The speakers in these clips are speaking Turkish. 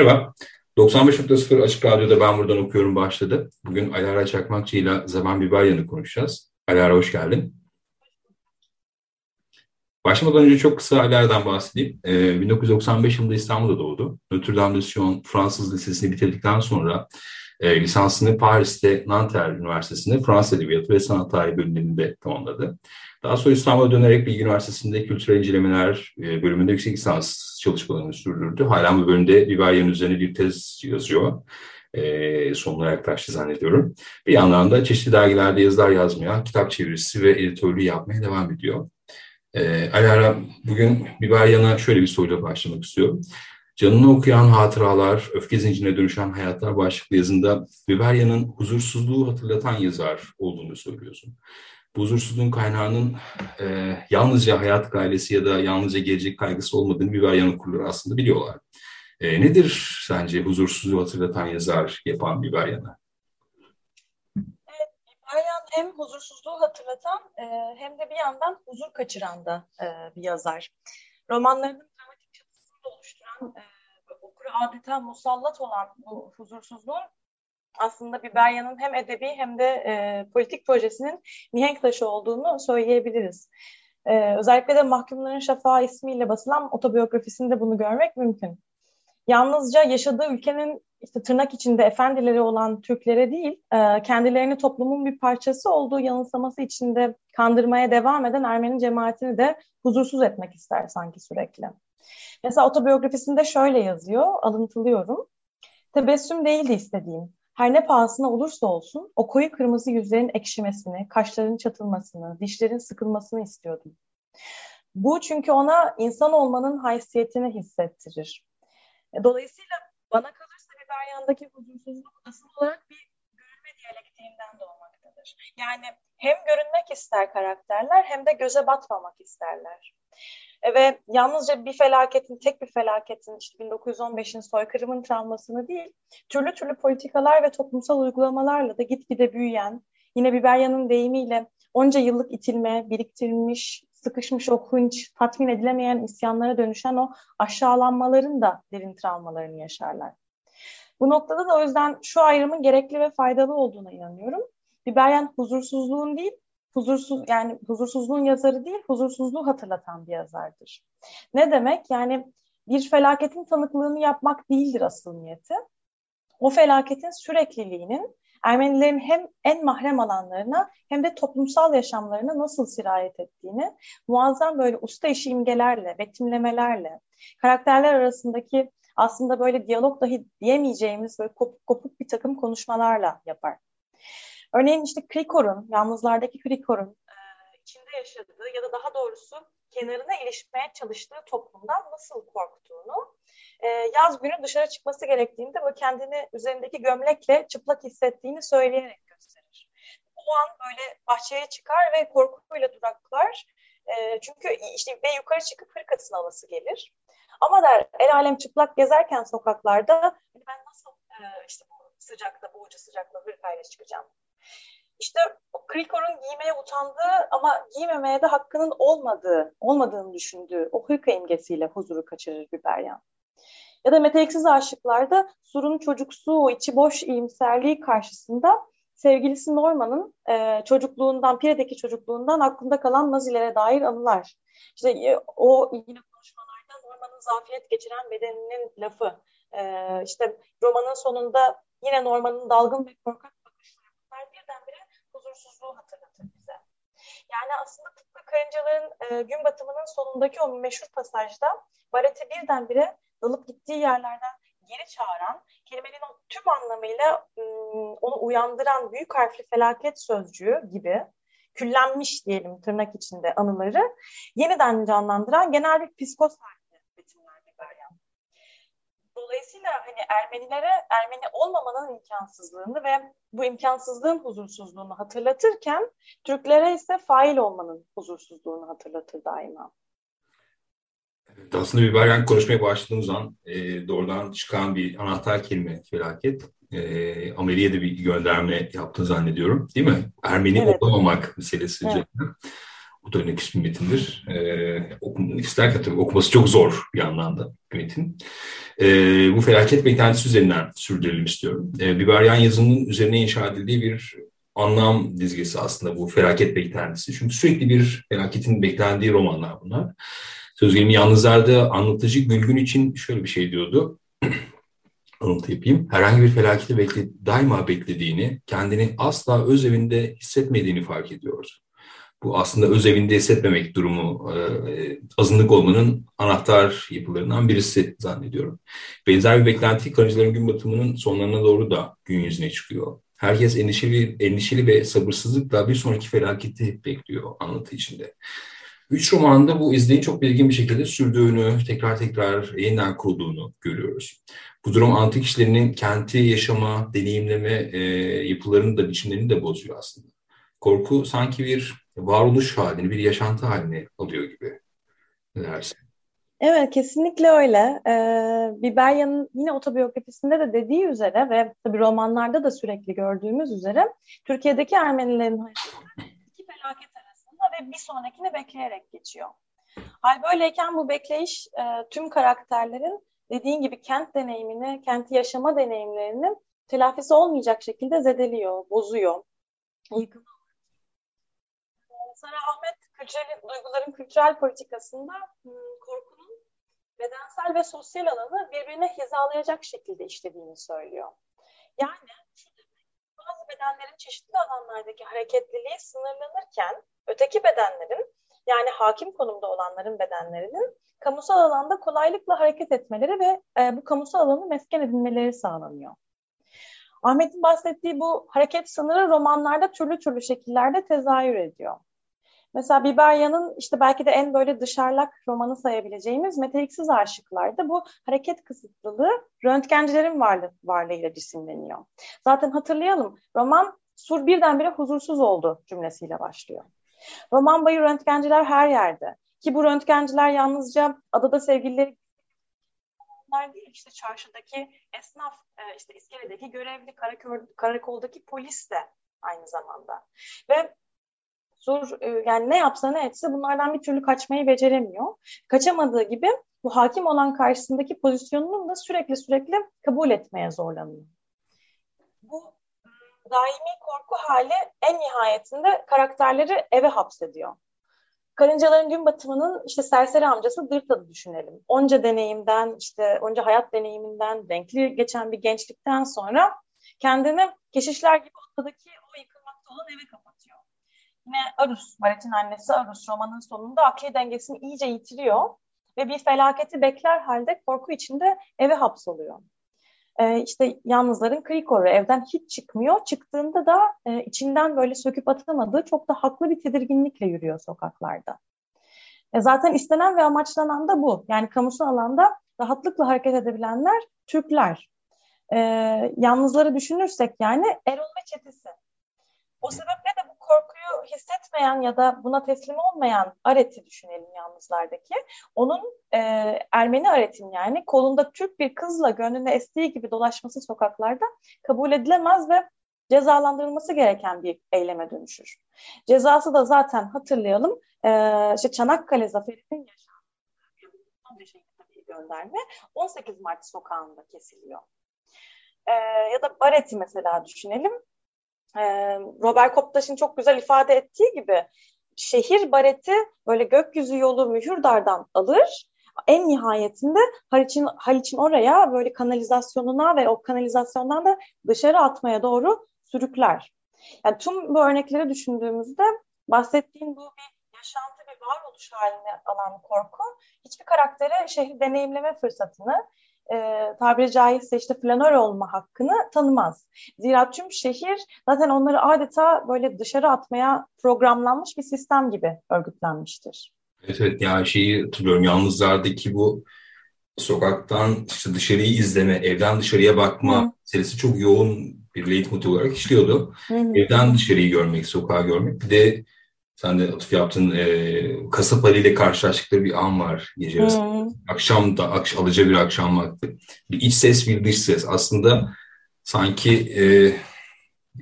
Merhaba. 95.0 Açık Radyo'da Ben Buradan Okuyorum başladı. Bugün Alara Çakmakçı ile Zaman Biberyan'ı konuşacağız. Alara hoş geldin. Başlamadan önce çok kısa Alara'dan bahsedeyim. Ee, 1995 yılında İstanbul'da doğdu. Notre Dame de Sion Fransız Lisesi'ni bitirdikten sonra e, lisansını Paris'te Nanterre Üniversitesi'nde Fransız Edebiyatı ve Sanat Tarihi bölümünde tamamladı. Daha sonra İstanbul'a dönerek Bilgi Üniversitesi'nde kültürel incelemeler e, bölümünde yüksek lisans çalışmalarını sürdürdü. Hala bu bölümde Vivaldi'nin üzerine bir tez yazıyor. E, sonuna yaklaştı zannediyorum. Bir yandan da çeşitli dergilerde yazılar yazmaya, kitap çevirisi ve editörlüğü yapmaya devam ediyor. E, Alara bugün Biberyan'a şöyle bir soruyla başlamak istiyorum. Canını okuyan hatıralar, öfke zincirine dönüşen hayatlar başlıklı yazında Biberyan'ın huzursuzluğu hatırlatan yazar olduğunu söylüyorsun. Bu huzursuzluğun kaynağının e, yalnızca hayat gailesi ya da yalnızca gelecek kaygısı olmadığını Biberyan okurları aslında biliyorlar. E, nedir sence huzursuzluğu hatırlatan yazar yapan Biberyan'a? Evet, Biberyan hem huzursuzluğu hatırlatan e, hem de bir yandan huzur kaçıran da e, bir yazar. Romanlarının dramatik çatısını oluşturan, e, okura adeta musallat olan bu huzursuzluğun aslında Biberya'nın hem edebi hem de e, politik projesinin mihenk taşı olduğunu söyleyebiliriz. E, özellikle de Mahkumların Şafağı ismiyle basılan otobiyografisinde bunu görmek mümkün. Yalnızca yaşadığı ülkenin işte tırnak içinde efendileri olan Türklere değil, e, kendilerini toplumun bir parçası olduğu yanılsaması içinde kandırmaya devam eden Ermeni cemaatini de huzursuz etmek ister sanki sürekli. Mesela otobiyografisinde şöyle yazıyor, alıntılıyorum. Tebessüm değildi istediğim. Her ne pahasına olursa olsun o koyu kırmızı yüzlerin ekşimesini, kaşların çatılmasını, dişlerin sıkılmasını istiyordum. Bu çünkü ona insan olmanın haysiyetini hissettirir. E, dolayısıyla bana kalırsa Biberyan'daki huzursuzluk asıl olarak bir görünme diyalektiğinden doğmaktadır. Yani hem görünmek ister karakterler hem de göze batmamak isterler. E, ve yalnızca bir felaketin, tek bir felaketin, işte 1915'in soykırımın travmasını değil, türlü türlü politikalar ve toplumsal uygulamalarla da gitgide büyüyen, yine Biberya'nın deyimiyle onca yıllık itilme, biriktirilmiş, sıkışmış o hınç, tatmin edilemeyen isyanlara dönüşen o aşağılanmaların da derin travmalarını yaşarlar. Bu noktada da o yüzden şu ayrımın gerekli ve faydalı olduğuna inanıyorum. Biberyan huzursuzluğun değil, huzursuz yani huzursuzluğun yazarı değil, huzursuzluğu hatırlatan bir yazardır. Ne demek? Yani bir felaketin tanıklığını yapmak değildir asıl niyeti. O felaketin sürekliliğinin Ermenilerin hem en mahrem alanlarına hem de toplumsal yaşamlarına nasıl sirayet ettiğini muazzam böyle usta işi imgelerle, betimlemelerle, karakterler arasındaki aslında böyle diyalog dahi diyemeyeceğimiz böyle kopuk kopuk bir takım konuşmalarla yapar. Örneğin işte Krikor'un, yalnızlardaki Krikor'un e, içinde yaşadığı ya da daha doğrusu kenarına ilişmeye çalıştığı toplumdan nasıl korktuğunu, e, yaz günü dışarı çıkması gerektiğinde bu kendini üzerindeki gömlekle çıplak hissettiğini söyleyerek gösterir. O an böyle bahçeye çıkar ve korkuyla duraklar. E, çünkü işte ve yukarı çıkıp hırkasını alası gelir. Ama der el alem çıplak gezerken sokaklarda ben nasıl işte bu sıcakta, boğucu sıcakta hırkayla çıkacağım işte Krikor'un giymeye utandığı ama giymemeye de hakkının olmadığı, olmadığını düşündüğü o hırka imgesiyle huzuru kaçırır Biberyan. Ya da meteliksiz aşıklarda Sur'un çocuksu, o içi boş iyimserliği karşısında sevgilisi Norman'ın e, çocukluğundan, Pire'deki çocukluğundan aklında kalan Nazilere dair anılar. İşte e, o yine konuşmalarda Norman'ın zafiyet geçiren bedeninin lafı. E, işte romanın sonunda yine Norman'ın dalgın ve korkak huzursuzluğu hatırlatır bize. Yani aslında tıpkı karıncaların e, gün batımının sonundaki o meşhur pasajda Baret'i birdenbire dalıp gittiği yerlerden geri çağıran, kelimenin o tüm anlamıyla onu uyandıran büyük harfli felaket sözcüğü gibi küllenmiş diyelim tırnak içinde anıları yeniden canlandıran genel bir Biberyan. Dolayısıyla hani Ermenilere Ermeni olmamanın imkansızlığını ve bu imkansızlığın huzursuzluğunu hatırlatırken Türklere ise fail olmanın huzursuzluğunu hatırlatır daima. Evet, aslında Biberyan konuşmaya başladığımız an e, doğrudan çıkan bir anahtar kelime felaket. E, da bir gönderme yaptığını zannediyorum. Değil mi? Ermeni evet. olamamak meselesi evet. üzerine. Bu da önemli bir metindir. Ee, okum, isterken tabii okuması çok zor bir yandan da bir metin. Ee, bu felaket beklentisi üzerinden sürdürelim istiyorum. Ee, Biberyan yazının üzerine inşa edildiği bir anlam dizgesi aslında bu felaket beklentisi. Çünkü sürekli bir felaketin beklendiği romanlar bunlar. Söz gelimi Yalnızlar'da anlatıcı Gülgün için şöyle bir şey diyordu. Alıntı yapayım. Herhangi bir felaketi bekle, daima beklediğini, kendini asla öz evinde hissetmediğini fark ediyoruz. Bu aslında öz evinde hissetmemek durumu e, azınlık olmanın anahtar yapılarından birisi zannediyorum. Benzer bir beklenti karıncıların gün batımının sonlarına doğru da gün yüzüne çıkıyor. Herkes endişeli, endişeli ve sabırsızlıkla bir sonraki felaketi bekliyor anlatı içinde. Üç romanda bu izleyin çok belirgin bir şekilde sürdüğünü, tekrar tekrar yeniden kurulduğunu görüyoruz. Bu durum antik işlerinin kenti yaşama, deneyimleme e, yapılarını da, biçimlerini de bozuyor aslında. Korku sanki bir varoluş halini, bir yaşantı halini alıyor gibi. Ne dersin? Evet, kesinlikle öyle. Ee, Biberya'nın yine otobiyografisinde de dediği üzere ve tabii romanlarda da sürekli gördüğümüz üzere Türkiye'deki Ermenilerin iki felaket ve bir sonrakini bekleyerek geçiyor. Hal böyleyken bu bekleyiş e, tüm karakterlerin dediğin gibi kent deneyimini, kenti yaşama deneyimlerini telafisi olmayacak şekilde zedeliyor, bozuyor, yıkıyor. Sara Ahmet kültürel, duyguların kültürel politikasında hmm, korkunun bedensel ve sosyal alanı birbirine hizalayacak şekilde işlediğini söylüyor. Yani bazı bedenlerin çeşitli alanlardaki hareketliliği sınırlanırken öteki bedenlerin yani hakim konumda olanların bedenlerinin kamusal alanda kolaylıkla hareket etmeleri ve e, bu kamusal alanı mesken edinmeleri sağlanıyor. Ahmet'in bahsettiği bu hareket sınırı romanlarda türlü türlü şekillerde tezahür ediyor. Mesela Biberya'nın işte belki de en böyle dışarlak romanı sayabileceğimiz Meteliksiz Aşıklar'da bu hareket kısıtlılığı röntgencilerin varlığı, varlığıyla cisimleniyor. Zaten hatırlayalım roman Sur birdenbire huzursuz oldu cümlesiyle başlıyor. Roman boyu röntgenciler her yerde. Ki bu röntgenciler yalnızca adada sevgilileri değil işte çarşıdaki esnaf, e, işte iskeledeki görevli, karakoldaki polis de aynı zamanda. Ve Sur e, yani ne yapsa ne etse bunlardan bir türlü kaçmayı beceremiyor. Kaçamadığı gibi bu hakim olan karşısındaki pozisyonunu da sürekli sürekli kabul etmeye zorlanıyor. Bu daimi korku hali en nihayetinde karakterleri eve hapsediyor. Karıncaların gün batımının işte serseri amcası Dırta'da düşünelim. Onca deneyimden, işte onca hayat deneyiminden, renkli geçen bir gençlikten sonra kendini keşişler gibi ortadaki o yıkılmakta olan eve kapatıyor. Yine Arus, Baret'in annesi Arus romanın sonunda akli dengesini iyice yitiriyor ve bir felaketi bekler halde korku içinde eve hapsoluyor e, işte yalnızların krikoru evden hiç çıkmıyor. Çıktığında da e, içinden böyle söküp atamadığı çok da haklı bir tedirginlikle yürüyor sokaklarda. E, zaten istenen ve amaçlanan da bu. Yani kamusal alanda rahatlıkla hareket edebilenler Türkler. E, yalnızları düşünürsek yani Erol ve çetesi. O sebeple de bu korkuyu hissetmeyen ya da buna teslim olmayan Aret'i düşünelim yalnızlardaki. Onun e, Ermeni Aret'in yani kolunda Türk bir kızla gönlünde estiği gibi dolaşması sokaklarda kabul edilemez ve cezalandırılması gereken bir eyleme dönüşür. Cezası da zaten hatırlayalım e, işte Çanakkale Zaferi'nin yaşandığı gönderme 18 Mart sokağında kesiliyor. E, ya da Baret'i mesela düşünelim Robert Koptaş'ın çok güzel ifade ettiği gibi şehir bareti böyle gökyüzü yolu Mühürdar'dan alır. En nihayetinde Haliç'in Haliç'in oraya böyle kanalizasyonuna ve o kanalizasyondan da dışarı atmaya doğru sürükler. Yani tüm bu örnekleri düşündüğümüzde bahsettiğim bu bir yaşantı bir varoluş haline alan korku hiçbir karaktere şehri deneyimleme fırsatını e, tabiri caizse işte flanör olma hakkını tanımaz. Zira tüm şehir zaten onları adeta böyle dışarı atmaya programlanmış bir sistem gibi örgütlenmiştir. Evet, evet yani şeyi hatırlıyorum yalnızlardaki bu sokaktan işte dışarıyı izleme, evden dışarıya bakma Hı. serisi çok yoğun bir leitmotiv olarak işliyordu. Hı. Evden dışarıyı görmek, sokağı görmek. Bir de sen de atıf yaptın e, kasap Ali ile karşılaştıkları bir an var gece arası. Akşam da akş, alıcı bir akşam vakti. Bir iç ses bir dış ses. Aslında sanki e,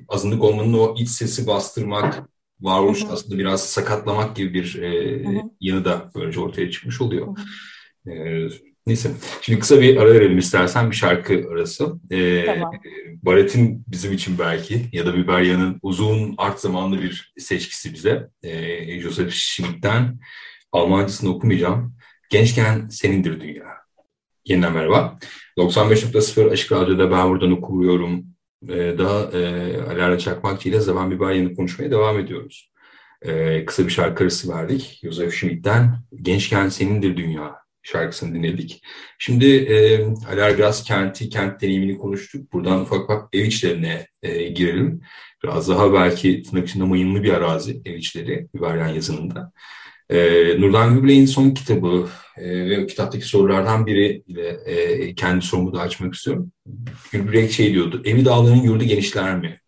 azınlık olmanın o iç sesi bastırmak, varoluş aslında biraz sakatlamak gibi bir e, yanı da böylece ortaya çıkmış oluyor. E, neyse. Şimdi kısa bir ara verelim istersen bir şarkı arası. E, tamam. Baret'in bizim için belki ya da Biberya'nın uzun art zamanlı bir seçkisi bize. E, Joseph Schmidt'ten Almancasını okumayacağım. Gençken senindir dünya. Yeniden merhaba. 95.0 Açık Radyo'da ben buradan okuyorum e, daha e, Alara Çakmakçı ile Zaman Biberyan'ı konuşmaya devam ediyoruz. E, kısa bir şarkı arası verdik. Joseph Schmidt'ten Gençken Senindir Dünya şarkısını dinledik. Şimdi e, Alar biraz kenti, kent deneyimini konuştuk. Buradan ufak ufak ev içlerine e, girelim. Biraz daha belki tırnak içinde mayınlı bir arazi ev içleri Biberyan yazınında. E, Nurdan Gübley'in son kitabı e, ve o kitaptaki sorulardan biri ile e, kendi sorumu da açmak istiyorum. Gülbürek şey diyordu, evi dağların yurdu genişler mi?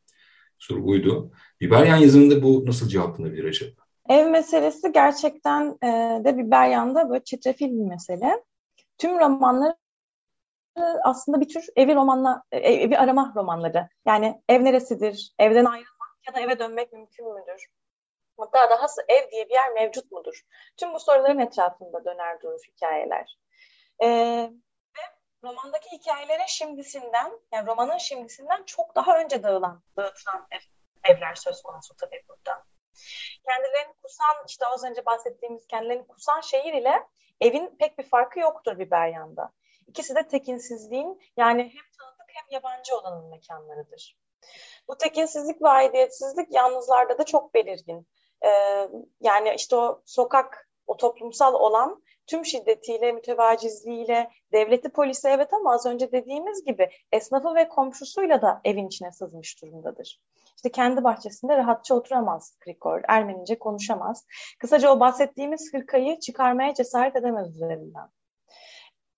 Soru buydu. Biberyan yazımında bu nasıl cevaplanabilir acaba? Ev meselesi gerçekten e, de Biberyan'da böyle çetrefil bir mesele. Tüm romanları aslında bir tür evi romanla e, evi arama romanları. Yani ev neresidir? Evden ayrılmak ya da eve dönmek mümkün müdür? Hatta dahası ev diye bir yer mevcut mudur? Tüm bu soruların etrafında döner durur hikayeler. Ee, romandaki hikayelere şimdisinden, yani romanın şimdisinden çok daha önce dağılan, dağıtılan ev, evler söz konusu tabii burada. Kendilerini kusan, işte az önce bahsettiğimiz kendilerini kusan şehir ile evin pek bir farkı yoktur Biberyan'da. İkisi de tekinsizliğin yani hem tanıdık hem yabancı olanın mekanlarıdır. Bu tekinsizlik ve aidiyetsizlik yalnızlarda da çok belirgin e, yani işte o sokak, o toplumsal olan tüm şiddetiyle, mütevacizliğiyle, devleti polisi evet ama az önce dediğimiz gibi esnafı ve komşusuyla da evin içine sızmış durumdadır. İşte kendi bahçesinde rahatça oturamaz Krikor, Ermenice konuşamaz. Kısaca o bahsettiğimiz hırkayı çıkarmaya cesaret edemez üzerinden.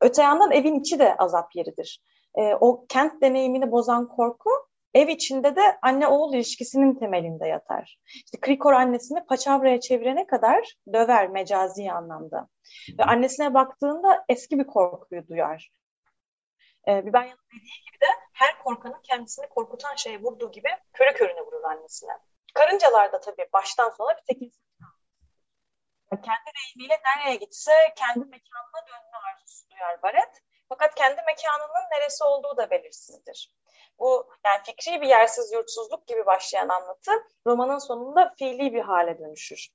Öte yandan evin içi de azap yeridir. E, o kent deneyimini bozan korku ev içinde de anne-oğul ilişkisinin temelinde yatar. İşte Krikor annesini paçavraya çevirene kadar döver mecazi anlamda. Ve annesine baktığında eski bir korkuyu duyar. Ee, Biberyan'ın dediği gibi de her korkanın kendisini korkutan şeye vurduğu gibi körü körüne vurur annesine. Karıncalar da tabii baştan sona bir tekinsizlik kendi deyimiyle nereye gitse kendi mekanına dönme arzusu duyar Baret. Fakat kendi mekanının neresi olduğu da belirsizdir. Bu yani fikri bir yersiz yurtsuzluk gibi başlayan anlatı romanın sonunda fiili bir hale dönüşür.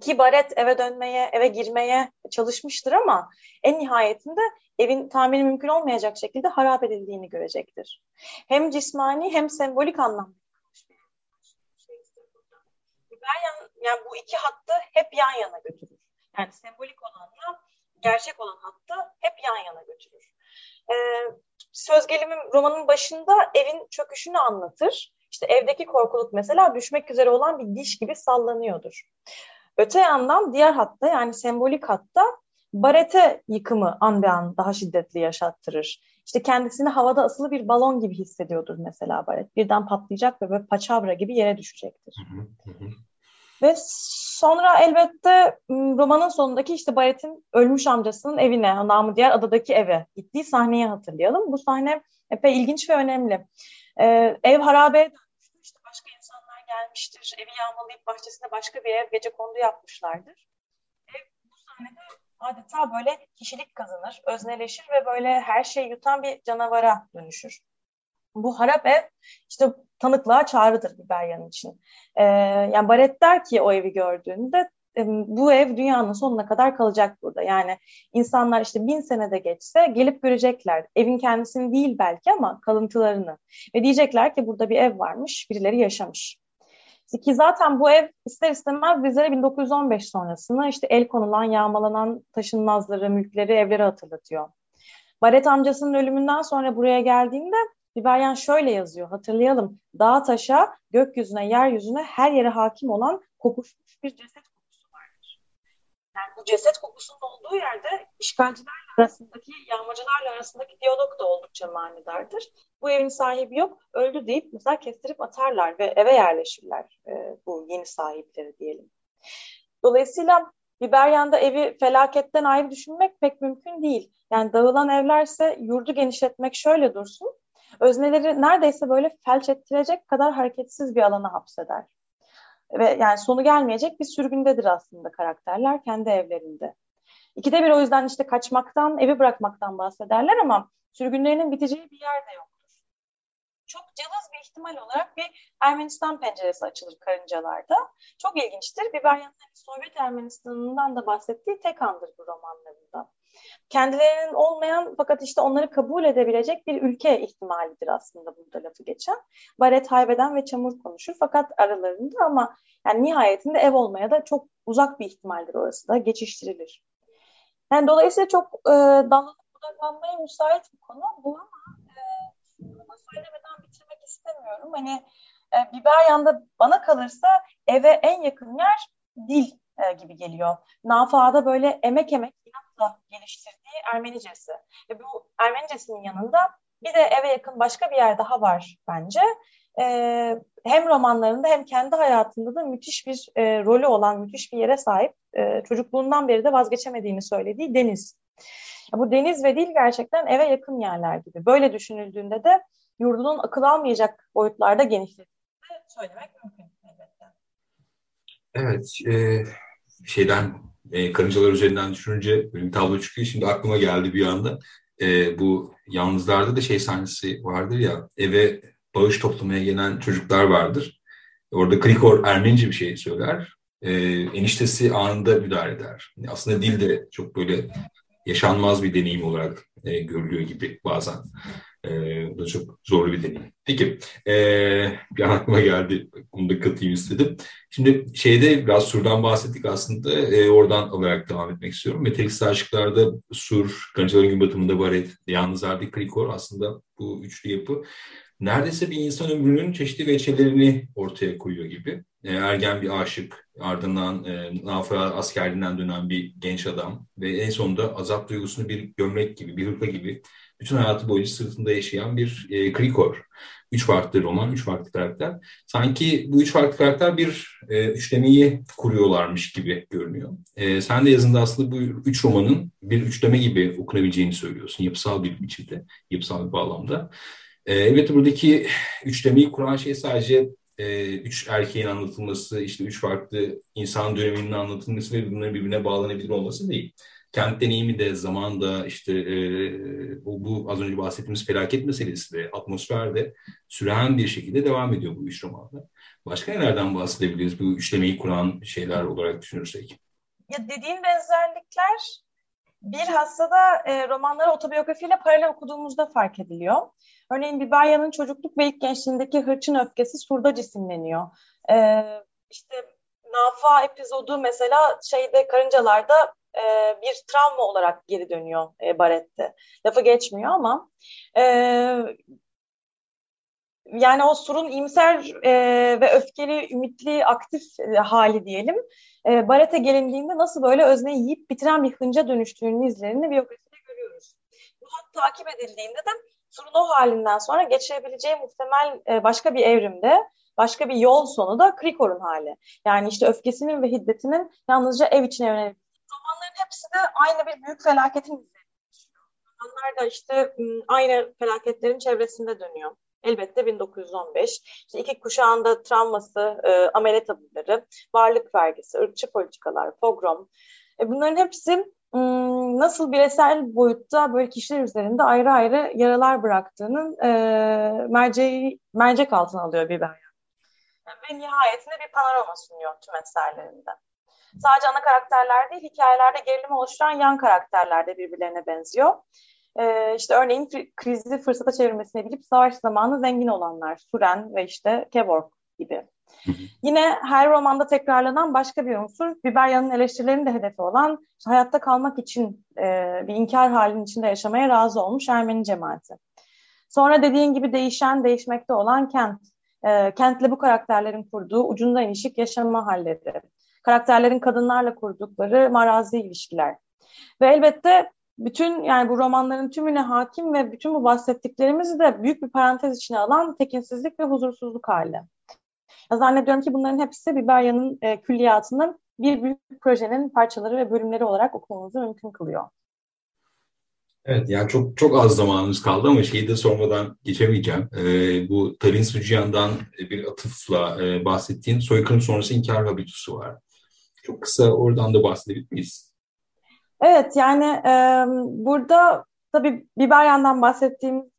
Ki Baret eve dönmeye, eve girmeye çalışmıştır ama en nihayetinde evin tamiri mümkün olmayacak şekilde harap edildiğini görecektir. Hem cismani hem sembolik anlamda yani, yani bu iki hattı hep yan yana götürür. Yani sembolik olanla gerçek olan hattı hep yan yana götürür. Ee, söz gelimi romanın başında evin çöküşünü anlatır. İşte evdeki korkuluk mesela düşmek üzere olan bir diş gibi sallanıyordur. Öte yandan diğer hatta yani sembolik hatta barete yıkımı an be an daha şiddetli yaşattırır. İşte kendisini havada asılı bir balon gibi hissediyordur mesela baret. Birden patlayacak ve böyle paçavra gibi yere düşecektir. Hı hı hı. Ve sonra elbette romanın sonundaki işte Bayet'in ölmüş amcasının evine, namı diğer adadaki eve gittiği sahneyi hatırlayalım. Bu sahne epey ilginç ve önemli. Ee, ev dönmüştür. İşte başka insanlar gelmiştir. Evi yağmalayıp bahçesine başka bir ev gece kondu yapmışlardır. Ev bu sahnede adeta böyle kişilik kazanır, özneleşir ve böyle her şeyi yutan bir canavara dönüşür. Bu harap ev işte tanıklığa çağrıdır Biberyan için. E, yani Baret der ki o evi gördüğünde e, bu ev dünyanın sonuna kadar kalacak burada. Yani insanlar işte bin senede geçse gelip görecekler. Evin kendisini değil belki ama kalıntılarını. Ve diyecekler ki burada bir ev varmış, birileri yaşamış. Ki zaten bu ev ister istemez bizlere 1915 sonrasını işte el konulan, yağmalanan taşınmazları, mülkleri, evleri hatırlatıyor. Baret amcasının ölümünden sonra buraya geldiğinde Biberyan şöyle yazıyor hatırlayalım. Dağa taşa, gökyüzüne, yeryüzüne her yere hakim olan kokuşmuş bir ceset kokusu vardır. Yani bu ceset kokusunun olduğu yerde işgalcilerle arasındaki, yağmacılarla arasındaki diyalog da oldukça manidardır. Bu evin sahibi yok, öldü deyip mesela kestirip atarlar ve eve yerleşirler e, bu yeni sahipleri diyelim. Dolayısıyla Biberyan'da evi felaketten ayrı düşünmek pek mümkün değil. Yani dağılan evlerse yurdu genişletmek şöyle dursun. Özneleri neredeyse böyle felç ettirecek kadar hareketsiz bir alana hapseder. Ve yani sonu gelmeyecek bir sürgündedir aslında karakterler kendi evlerinde. İkide bir o yüzden işte kaçmaktan, evi bırakmaktan bahsederler ama sürgünlerinin biteceği bir yer de yoktur. Çok cılız bir ihtimal olarak bir Ermenistan penceresi açılır karıncalarda. Çok ilginçtir. Biberyan'ın Sovyet Ermenistan'ından da bahsettiği tek andır bu romanlarında kendilerinin olmayan fakat işte onları kabul edebilecek bir ülke ihtimalidir aslında burada lafı geçen. Baret haybeden ve çamur konuşur fakat aralarında ama yani nihayetinde ev olmaya da çok uzak bir ihtimaldir orası da geçiştirilir. Yani dolayısıyla çok e, dallanıp müsait bir konu bu ama e, söylemeden bitirmek istemiyorum. Hani e, Biberyan'da bana kalırsa eve en yakın yer dil e, gibi geliyor. Nafa'da böyle emek emek inatla geliştirdiği Ermenicesi. Ve bu Ermenicesinin yanında bir de eve yakın başka bir yer daha var bence. E, hem romanlarında hem kendi hayatında da müthiş bir e, rolü olan, müthiş bir yere sahip. E, çocukluğundan beri de vazgeçemediğini söylediği deniz. Bu deniz ve dil gerçekten eve yakın yerler gibi. Böyle düşünüldüğünde de yurdunun akıl almayacak boyutlarda genişlediğini söylemek mümkün elbette. Evet, e, şeyden e, karıncalar üzerinden düşününce bir tablo çıkıyor. Şimdi aklıma geldi bir anda. E, bu yalnızlarda da şey sahnesi vardır ya eve bağış toplamaya gelen çocuklar vardır. Orada Krikor Ermenice bir şey söyler. E, eniştesi anında müdahale eder. Aslında dil de çok böyle yaşanmaz bir deneyim olarak e, görülüyor gibi bazen. E, bu da çok zorlu bir deneyim. Peki, e, bir an aklıma geldi. Bunu da katayım istedim. Şimdi şeyde biraz Sur'dan bahsettik aslında. E, oradan alarak devam etmek istiyorum. Metaliksiz aşıklarda Sur, Kancaların Gün Batımında Baret, Yalnızlar'da Krikor aslında bu üçlü yapı neredeyse bir insan ömrünün çeşitli veçelerini ortaya koyuyor gibi. E, ergen bir aşık, ardından e, nafa askerliğinden dönen bir genç adam ve en sonunda azap duygusunu bir gömlek gibi, bir hırka gibi bütün hayatı boyunca sırtında yaşayan bir e, Krikor. Üç farklı roman, üç farklı karakter. Sanki bu üç farklı karakter bir e, üçlemeyi kuruyorlarmış gibi görünüyor. E, sen de yazında aslında bu üç romanın bir üçleme gibi okunabileceğini söylüyorsun. Yapısal bir biçimde, yapısal bir bağlamda. E, evet buradaki üçlemeyi kuran şey sadece e, üç erkeğin anlatılması, işte üç farklı insan döneminin anlatılması ve bunların birbirine bağlanabilir olması değil kent deneyimi de zamanda işte e, bu, bu az önce bahsettiğimiz felaket meselesi de atmosferde süren bir şekilde devam ediyor bu üç romanda. Başka nelerden bahsedebiliriz bu üçlemeyi kuran şeyler olarak düşünürsek? Ya dediğim benzerlikler bir hastada e, romanları otobiyografiyle paralel okuduğumuzda fark ediliyor. Örneğin Biberya'nın çocukluk ve ilk gençliğindeki hırçın öfkesi surda cisimleniyor. E, işte Nafa epizodu mesela şeyde karıncalarda e, bir travma olarak geri dönüyor e, Barrett'te. Lafı geçmiyor ama e, yani o surun imser e, ve öfkeli, ümitli, aktif e, hali diyelim. E, Barrett'e gelindiğinde nasıl böyle özneyi yiyip bitiren bir hınca dönüştüğünün izlerini biyografide görüyoruz. Bu hat takip edildiğinde de surun o halinden sonra geçirebileceği muhtemel e, başka bir evrimde başka bir yol sonu da Krikor'un hali. Yani işte öfkesinin ve hiddetinin yalnızca ev içine yönelik romanların hepsi de aynı bir büyük felaketin üzerine Romanlar da işte aynı felaketlerin çevresinde dönüyor. Elbette 1915. İşte iki kuşağında travması, e, amele varlık vergisi, ırkçı politikalar, pogrom. E, bunların hepsi nasıl bireysel boyutta böyle kişiler üzerinde ayrı ayrı yaralar bıraktığının e, merceği, mercek altına alıyor yani. Ve nihayetinde bir panorama sunuyor tüm eserlerinde. Sadece ana karakterler değil, hikayelerde gerilim oluşturan yan karakterler de birbirlerine benziyor. Ee, işte örneğin krizi fırsata çevirmesini bilip savaş zamanı zengin olanlar, Suren ve işte Kevork gibi. Yine her romanda tekrarlanan başka bir unsur, Biberya'nın eleştirilerinin de hedefi olan hayatta kalmak için e, bir inkar halinin içinde yaşamaya razı olmuş Ermeni cemaati. Sonra dediğin gibi değişen, değişmekte olan kent. E, kentle bu karakterlerin kurduğu ucunda inişik yaşama halleri. Karakterlerin kadınlarla kurdukları marazi ilişkiler. Ve elbette bütün yani bu romanların tümüne hakim ve bütün bu bahsettiklerimizi de büyük bir parantez içine alan tekinsizlik ve huzursuzluk hali. Zannediyorum ki bunların hepsi Biberya'nın e, külliyatının bir büyük projenin parçaları ve bölümleri olarak okumamızı mümkün kılıyor. Evet yani çok çok az zamanımız kaldı ama şeyi de sormadan geçemeyeceğim. Ee, bu Talin Suciyan'dan bir atıfla e, bahsettiğin soykırım sonrası inkar habitusu var. Çok kısa oradan da bahsedebilir miyiz? Evet yani e, burada tabii Biberyan'dan bahsettiğimizde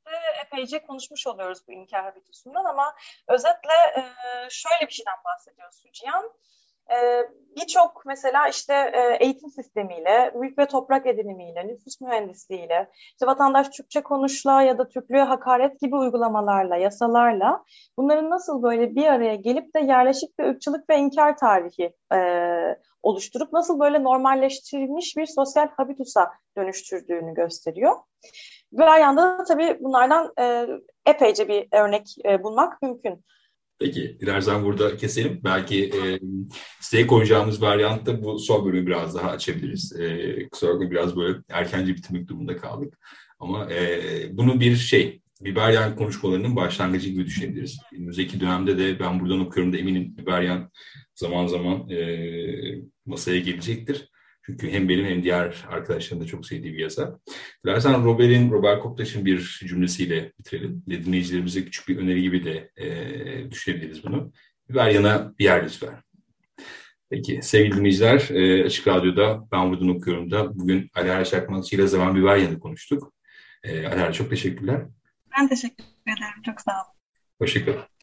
epeyce konuşmuş oluyoruz bu inkar habitusundan ama özetle e, şöyle bir şeyden bahsediyor Suciyan. E, Birçok mesela işte e, eğitim sistemiyle, mülk ve toprak edinimiyle, nüfus mühendisliğiyle, işte vatandaş Türkçe konuşla ya da Türklüğe hakaret gibi uygulamalarla, yasalarla bunların nasıl böyle bir araya gelip de yerleşik bir ırkçılık ve inkar tarihi e, oluşturup nasıl böyle normalleştirilmiş bir sosyal habitusa dönüştürdüğünü gösteriyor. Ve yanda da tabii bunlardan e, epeyce bir örnek e, bulmak mümkün. Peki, dilersen burada keselim. Belki e, siteye koyacağımız varyantta bu son bölümü biraz daha açabiliriz. E, kusura bakma biraz böyle erkence bitirmek durumunda kaldık. Ama e, bunu bir şey, Biberyan konuşmalarının başlangıcı gibi düşünebiliriz. Önümüzdeki dönemde de ben buradan okuyorum da eminim Biberyan zaman zaman e, masaya gelecektir. Çünkü hem benim hem diğer arkadaşlarım da çok sevdiği bir yazar. Dilersen Robert'in, Robert Koptaş'ın bir cümlesiyle bitirelim. Dinleyicilerimize küçük bir öneri gibi de e, düşünebiliriz bunu. Ver yana bir yer lütfen. Peki sevgili dinleyiciler, e, Açık Radyo'da Ben Buradan Okuyorum da bugün Ali Her Şakmakçı ile Zaman Biberyan'ı konuştuk. E, Ali çok teşekkürler. Ben teşekkür ederim, çok sağ olun. Hoşçakalın.